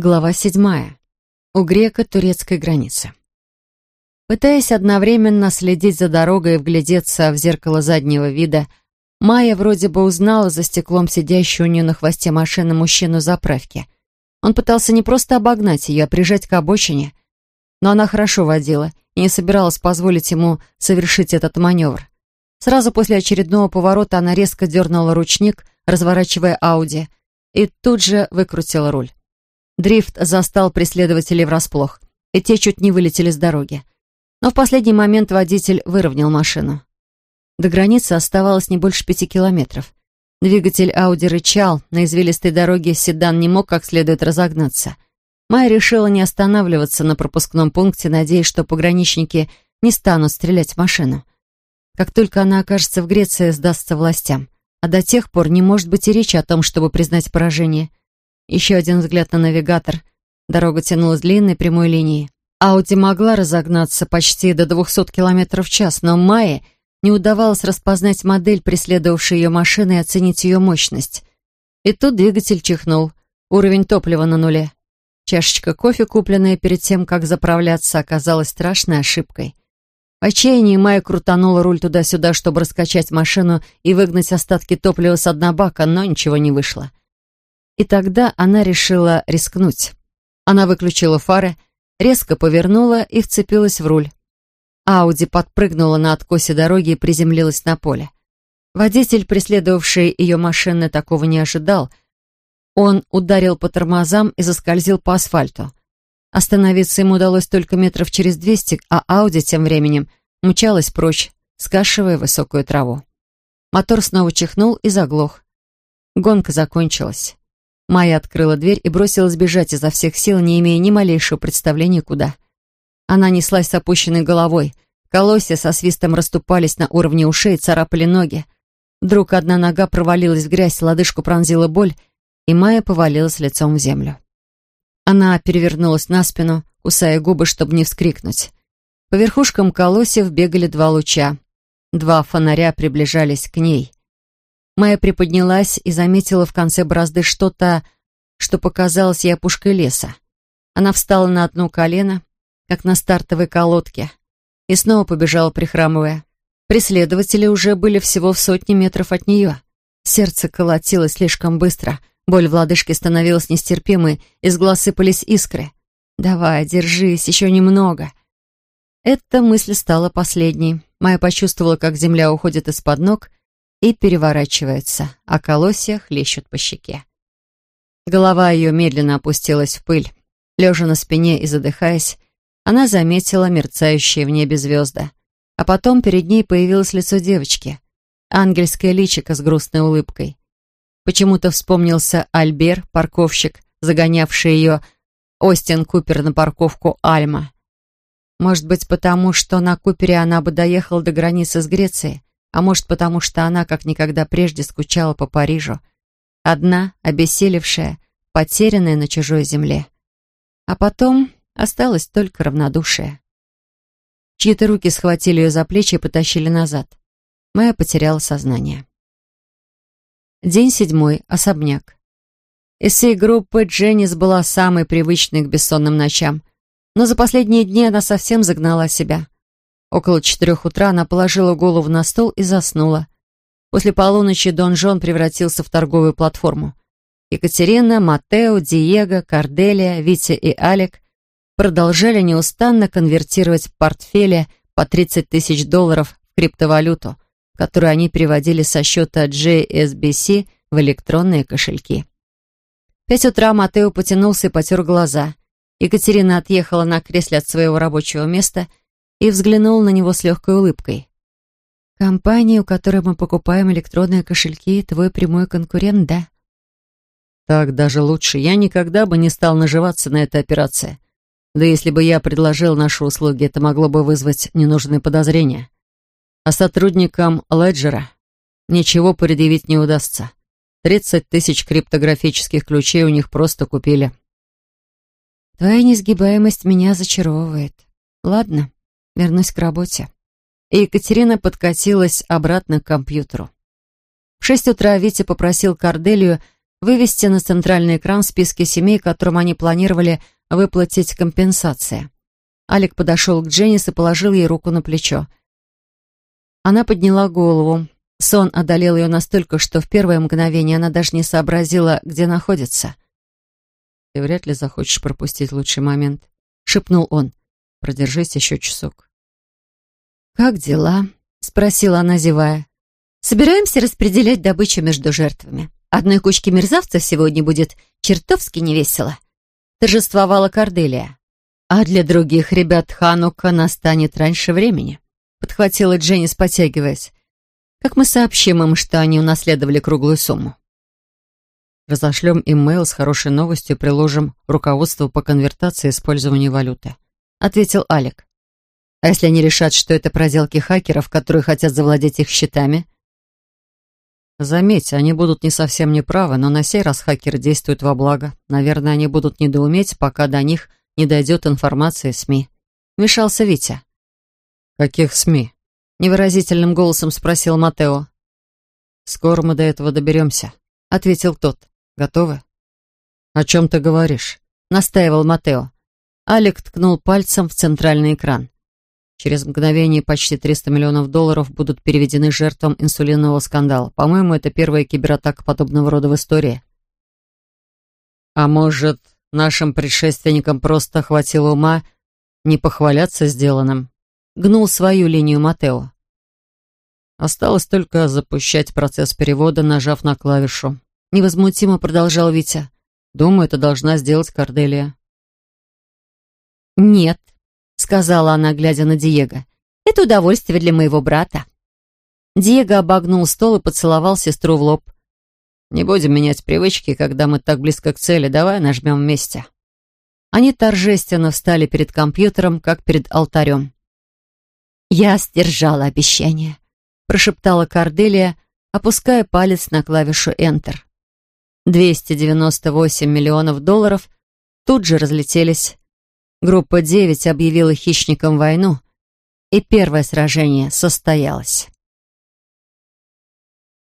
Глава седьмая. У греко-турецкой границы. Пытаясь одновременно следить за дорогой и вглядеться в зеркало заднего вида, Майя вроде бы узнала за стеклом сидящую у нее на хвосте машины мужчину заправки. Он пытался не просто обогнать ее, а прижать к обочине. Но она хорошо водила и не собиралась позволить ему совершить этот маневр. Сразу после очередного поворота она резко дернула ручник, разворачивая Ауди, и тут же выкрутила руль. Дрифт застал преследователей врасплох, и те чуть не вылетели с дороги. Но в последний момент водитель выровнял машину. До границы оставалось не больше пяти километров. Двигатель Ауди рычал, на извилистой дороге седан не мог как следует разогнаться. Майя решила не останавливаться на пропускном пункте, надеясь, что пограничники не станут стрелять в машину. Как только она окажется в Греции, сдастся властям. А до тех пор не может быть и речи о том, чтобы признать поражение. Еще один взгляд на навигатор. Дорога тянулась длинной прямой линией. Ауди могла разогнаться почти до 200 км в час, но Майе не удавалось распознать модель, преследовавшей ее машины, и оценить ее мощность. И тут двигатель чихнул. Уровень топлива на нуле. Чашечка кофе, купленная перед тем, как заправляться, оказалась страшной ошибкой. В отчаянии Майя крутанула руль туда-сюда, чтобы раскачать машину и выгнать остатки топлива с дна бака, но ничего не вышло. И тогда она решила рискнуть. Она выключила фары, резко повернула и вцепилась в руль. Ауди подпрыгнула на откосе дороги и приземлилась на поле. Водитель, преследовавший ее машины, такого не ожидал. Он ударил по тормозам и заскользил по асфальту. Остановиться ему удалось только метров через двести, а Ауди тем временем мчалась прочь, скашивая высокую траву. Мотор снова чихнул и заглох. Гонка закончилась. Майя открыла дверь и бросилась бежать изо всех сил, не имея ни малейшего представления, куда. Она неслась с опущенной головой. Колосья со свистом расступались на уровне ушей, царапали ноги. Вдруг одна нога провалилась в грязь, лодыжку пронзила боль, и Майя повалилась лицом в землю. Она перевернулась на спину, кусая губы, чтобы не вскрикнуть. По верхушкам колосьев бегали два луча. Два фонаря приближались к ней. Майя приподнялась и заметила в конце борозды что-то, что показалось ей опушкой леса. Она встала на одно колено, как на стартовой колодке, и снова побежала, прихрамывая. Преследователи уже были всего в сотне метров от нее. Сердце колотилось слишком быстро, боль в лодыжке становилась нестерпимой, из глаз сыпались искры. «Давай, держись, еще немного». Эта мысль стала последней. Майя почувствовала, как земля уходит из-под ног, и переворачивается, а колосья хлещут по щеке. Голова ее медленно опустилась в пыль. Лежа на спине и задыхаясь, она заметила мерцающие в небе звезды. А потом перед ней появилось лицо девочки. Ангельское личико с грустной улыбкой. Почему-то вспомнился Альбер, парковщик, загонявший ее Остин Купер на парковку Альма. Может быть, потому что на Купере она бы доехала до границы с Грецией, а может, потому что она, как никогда прежде, скучала по Парижу. Одна, обессилевшая, потерянная на чужой земле. А потом осталось только равнодушие. Чьи-то руки схватили ее за плечи и потащили назад. Майя потеряла сознание. День седьмой. Особняк. Из всей группы Дженнис была самой привычной к бессонным ночам, но за последние дни она совсем загнала себя. Около четырех утра она положила голову на стол и заснула. После полуночи Дон Жон превратился в торговую платформу. Екатерина, Матео, Диего, Карделия, Витя и Алек продолжали неустанно конвертировать в портфеле по 30 тысяч долларов в криптовалюту, которую они переводили со счета JSBC в электронные кошельки. В пять утра Матео потянулся и потер глаза. Екатерина отъехала на кресле от своего рабочего места и взглянул на него с легкой улыбкой. «Компания, у которой мы покупаем электронные кошельки, твой прямой конкурент, да?» «Так даже лучше. Я никогда бы не стал наживаться на этой операции. Да если бы я предложил наши услуги, это могло бы вызвать ненужные подозрения. А сотрудникам Леджера ничего предъявить не удастся. Тридцать тысяч криптографических ключей у них просто купили». «Твоя несгибаемость меня зачаровывает. Ладно, вернусь к работе. И Екатерина подкатилась обратно к компьютеру. В шесть утра Витя попросил Корделию вывести на центральный экран списки семей, которым они планировали выплатить компенсации. Алик подошел к Дженнис и положил ей руку на плечо. Она подняла голову. Сон одолел ее настолько, что в первое мгновение она даже не сообразила, где находится. «Ты вряд ли захочешь пропустить лучший момент», — шепнул он. «Продержись еще часок». «Как дела?» — спросила она, зевая. «Собираемся распределять добычу между жертвами. Одной кучке мерзавцев сегодня будет чертовски невесело». Торжествовала Корделия. «А для других ребят Ханука настанет раньше времени», — подхватила Дженнис, потягиваясь. «Как мы сообщим им, что они унаследовали круглую сумму?» Разошлем имейл с хорошей новостью и приложим руководство по конвертации и использованию валюты», — ответил Алик. «А если они решат, что это проделки хакеров, которые хотят завладеть их счетами?» Заметь, они будут не совсем неправы, но на сей раз хакеры действуют во благо. Наверное, они будут недоуметь, пока до них не дойдет информация СМИ. Вмешался Витя. «Каких СМИ?» — невыразительным голосом спросил Матео. «Скоро мы до этого доберемся», — ответил тот. Готовы?» «О чем ты говоришь?» — настаивал Матео. Алик ткнул пальцем в центральный экран. Через мгновение почти 300 миллионов долларов будут переведены жертвам инсулинового скандала. По-моему, это первая кибератака подобного рода в истории. А может, нашим предшественникам просто хватило ума не похваляться сделанным? Гнул свою линию Матео. Осталось только запущать процесс перевода, нажав на клавишу. Невозмутимо продолжал Витя. Думаю, это должна сделать Корделия. «Нет», — сказала она, глядя на Диего. «Это удовольствие для моего брата». Диего обогнул стол и поцеловал сестру в лоб. «Не будем менять привычки, когда мы так близко к цели. Давай нажмем вместе». Они торжественно встали перед компьютером, как перед алтарем. «Я сдержала обещание», — прошептала Корделия, опуская палец на клавишу Enter. 298 миллионов долларов тут же разлетелись. Группа 9 объявила хищникам войну, и первое сражение состоялось.